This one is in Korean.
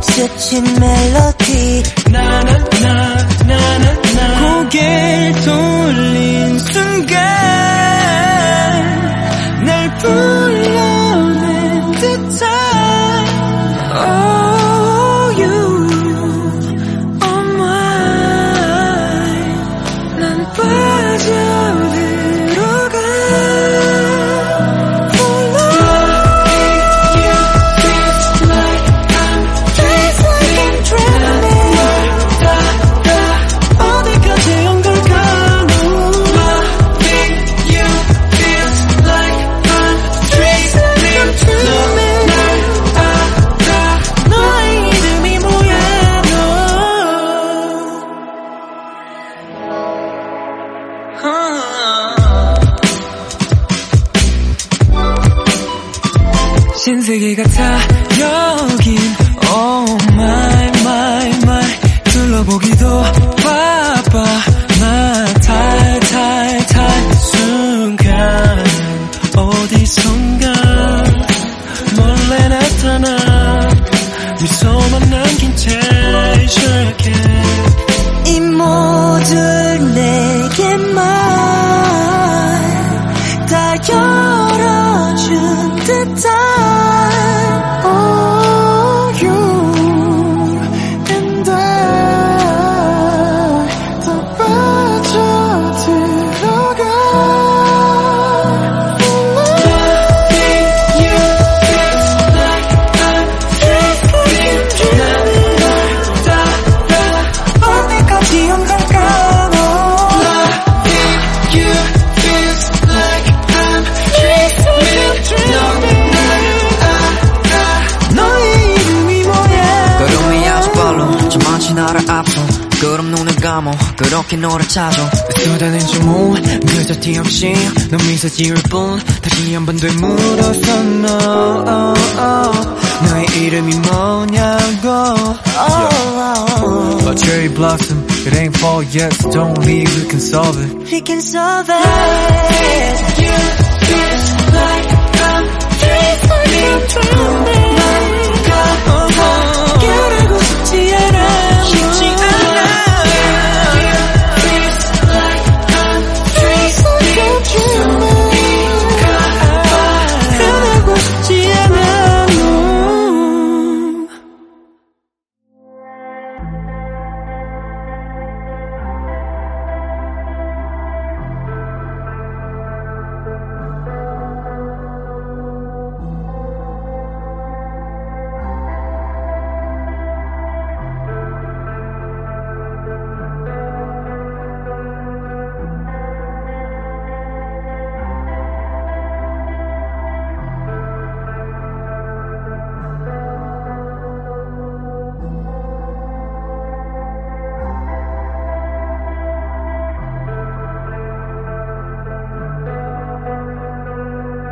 스친 멜로디. 나는 나 나는 나. 고개 돌린 순간 신세계 같아. 여긴 Oh my my my. 둘러보기도 바빠. 나 탈탈탈. 순간 어디선가. 몰래 나타나. 미소만 남긴 채 시작해. 이 모든 내게만 다 열어준 듯한 나를 앞서 그럼 눈을 감어 그렇게 너를 찾아 쏟아낸 주문 그저 티 없이 넌 미소 지을 뿐 다시 한번 되물어서 너 너의 이름이 뭐냐고 A cherry blossom, it ain't fall yet, so don't leave, we can solve it. We can solve it You dreaming